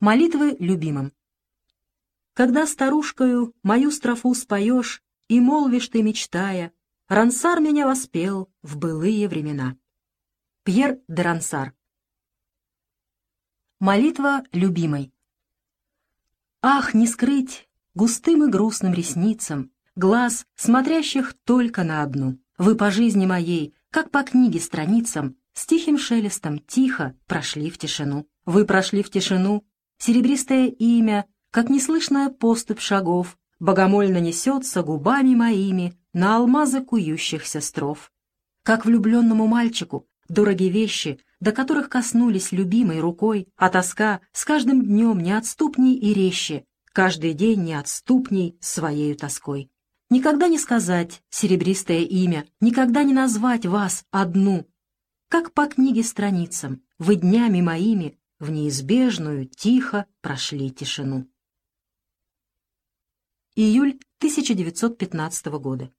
Молитвы любимым. Когда старушкою мою строфу споешь, И молвишь ты, мечтая, Рансар меня воспел в былые времена. Пьер де Рансар. Молитва любимой. Ах, не скрыть густым и грустным ресницам Глаз, смотрящих только на одну. Вы по жизни моей, как по книге страницам, С тихим шелестом тихо прошли в тишину. Вы прошли в тишину, серебристое имя, Как неслышная поступь шагов, Богомольно несется губами моими На алмазы кующихся стров. Как влюбленному мальчику дороги вещи, До которых коснулись любимой рукой, А тоска с каждым днем неотступней и резче, Каждый день неотступней своею тоской. Никогда не сказать серебристое имя, никогда не назвать вас одну. Как по книге страницам, вы днями моими в неизбежную тихо прошли тишину. Июль 1915 года.